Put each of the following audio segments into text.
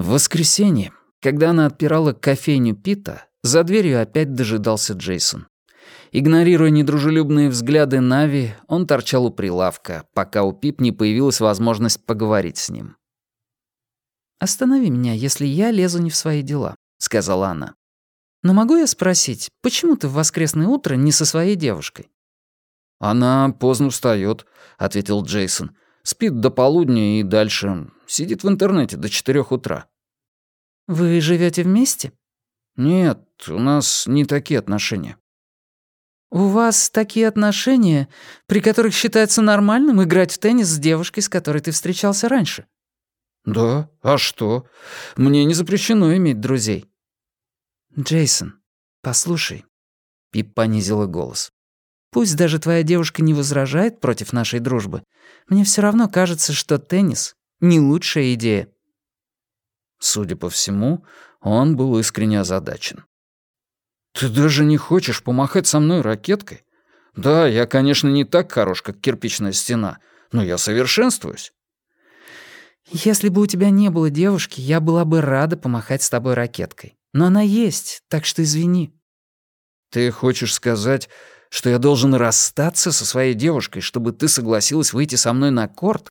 В воскресенье, когда она отпирала кофейню Пита, за дверью опять дожидался Джейсон. Игнорируя недружелюбные взгляды Нави, он торчал у прилавка, пока у Пип не появилась возможность поговорить с ним. «Останови меня, если я лезу не в свои дела», — сказала она. «Но могу я спросить, почему ты в воскресное утро не со своей девушкой?» «Она поздно встает, ответил Джейсон. «Спит до полудня и дальше. Сидит в интернете до четырех утра». «Вы живете вместе?» «Нет, у нас не такие отношения». «У вас такие отношения, при которых считается нормальным играть в теннис с девушкой, с которой ты встречался раньше?» «Да? А что? Мне не запрещено иметь друзей». «Джейсон, послушай». Пип понизила голос. «Пусть даже твоя девушка не возражает против нашей дружбы, мне все равно кажется, что теннис — не лучшая идея». Судя по всему, он был искренне озадачен. «Ты даже не хочешь помахать со мной ракеткой? Да, я, конечно, не так хорош, как кирпичная стена, но я совершенствуюсь. «Если бы у тебя не было девушки, я была бы рада помахать с тобой ракеткой. Но она есть, так что извини». «Ты хочешь сказать, что я должен расстаться со своей девушкой, чтобы ты согласилась выйти со мной на корт?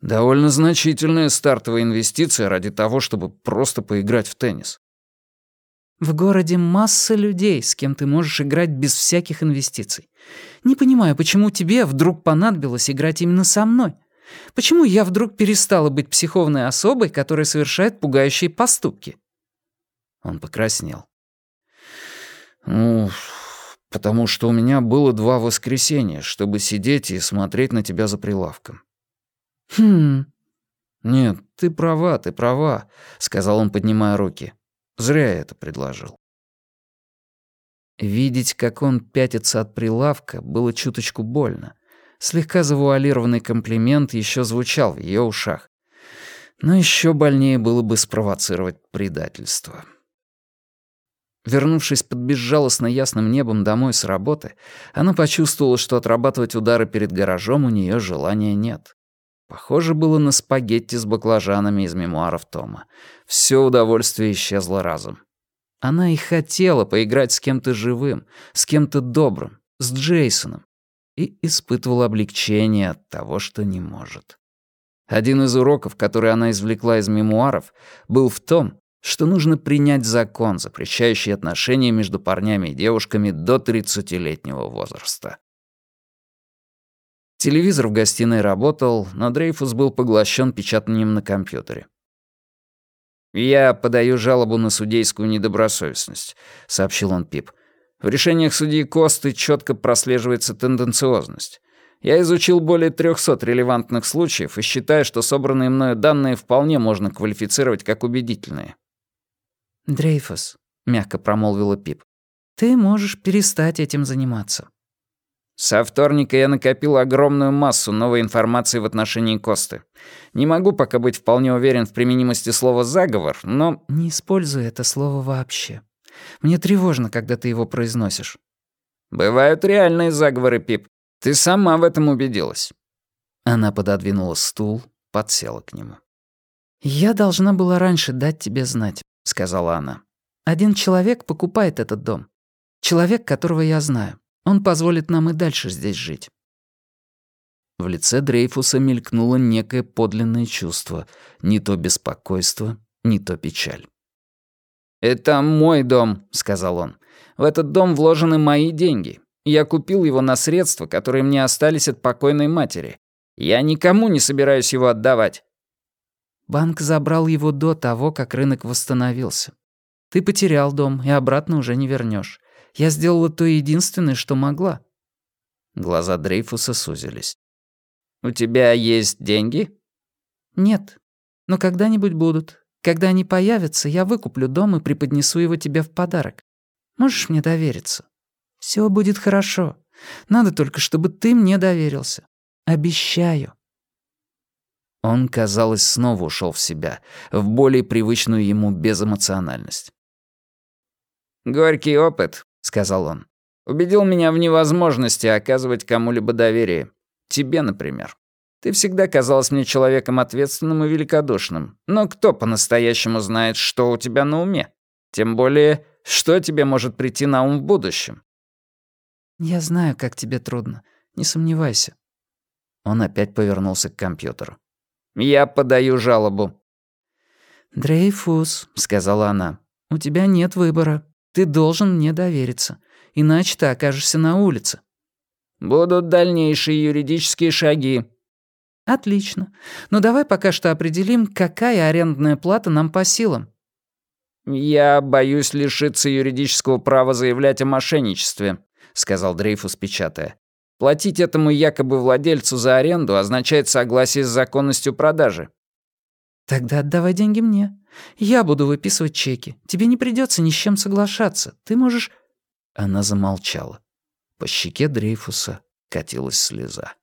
Довольно значительная стартовая инвестиция ради того, чтобы просто поиграть в теннис». «В городе масса людей, с кем ты можешь играть без всяких инвестиций. Не понимаю, почему тебе вдруг понадобилось играть именно со мной?» Почему я вдруг перестала быть психовной особой, которая совершает пугающие поступки?» Он покраснел. «Ну, потому что у меня было два воскресенья, чтобы сидеть и смотреть на тебя за прилавком». «Хм...» «Нет, ты права, ты права», — сказал он, поднимая руки. «Зря я это предложил». Видеть, как он пятится от прилавка, было чуточку больно. Слегка завуалированный комплимент еще звучал в ее ушах. Но еще больнее было бы спровоцировать предательство. Вернувшись под безжалостно ясным небом домой с работы, она почувствовала, что отрабатывать удары перед гаражом у нее желания нет. Похоже было на спагетти с баклажанами из мемуаров Тома. Все удовольствие исчезло разом. Она и хотела поиграть с кем-то живым, с кем-то добрым, с Джейсоном, и испытывал облегчение от того, что не может. Один из уроков, который она извлекла из мемуаров, был в том, что нужно принять закон, запрещающий отношения между парнями и девушками до 30-летнего возраста. Телевизор в гостиной работал, но Дрейфус был поглощен печатанием на компьютере. «Я подаю жалобу на судейскую недобросовестность», — сообщил он Пип. В решениях судьи Косты четко прослеживается тенденциозность. Я изучил более 300 релевантных случаев и считаю, что собранные мною данные вполне можно квалифицировать как убедительные. «Дрейфус», — мягко промолвила Пип, — «ты можешь перестать этим заниматься». Со вторника я накопил огромную массу новой информации в отношении Косты. Не могу пока быть вполне уверен в применимости слова «заговор», но... «Не используй это слово вообще», мне тревожно, когда ты его произносишь». «Бывают реальные заговоры, Пип. Ты сама в этом убедилась». Она пододвинула стул, подсела к нему. «Я должна была раньше дать тебе знать», — сказала она. «Один человек покупает этот дом. Человек, которого я знаю. Он позволит нам и дальше здесь жить». В лице Дрейфуса мелькнуло некое подлинное чувство, не то беспокойство, не то печаль. «Это мой дом», — сказал он. «В этот дом вложены мои деньги. Я купил его на средства, которые мне остались от покойной матери. Я никому не собираюсь его отдавать». «Банк забрал его до того, как рынок восстановился. Ты потерял дом и обратно уже не вернешь. Я сделала то единственное, что могла». Глаза Дрейфуса сузились. «У тебя есть деньги?» «Нет, но когда-нибудь будут. Когда они появятся, я выкуплю дом и преподнесу его тебе в подарок. Можешь мне довериться? Все будет хорошо. Надо только, чтобы ты мне доверился. Обещаю». Он, казалось, снова ушел в себя, в более привычную ему безэмоциональность. «Горький опыт», — сказал он, — «убедил меня в невозможности оказывать кому-либо доверие. Тебе, например. Ты всегда казалась мне человеком ответственным и великодушным. Но кто по-настоящему знает, что у тебя на уме? Тем более, что тебе может прийти на ум в будущем?» «Я знаю, как тебе трудно. Не сомневайся». Он опять повернулся к компьютеру. «Я подаю жалобу». «Дрейфус», — сказала она, — «у тебя нет выбора. Ты должен мне довериться, иначе ты окажешься на улице». «Будут дальнейшие юридические шаги». «Отлично. Но давай пока что определим, какая арендная плата нам по силам». «Я боюсь лишиться юридического права заявлять о мошенничестве», — сказал Дрейфус, печатая. «Платить этому якобы владельцу за аренду означает согласие с законностью продажи». «Тогда отдавай деньги мне. Я буду выписывать чеки. Тебе не придется ни с чем соглашаться. Ты можешь...» Она замолчала. По щеке Дрейфуса катилась слеза.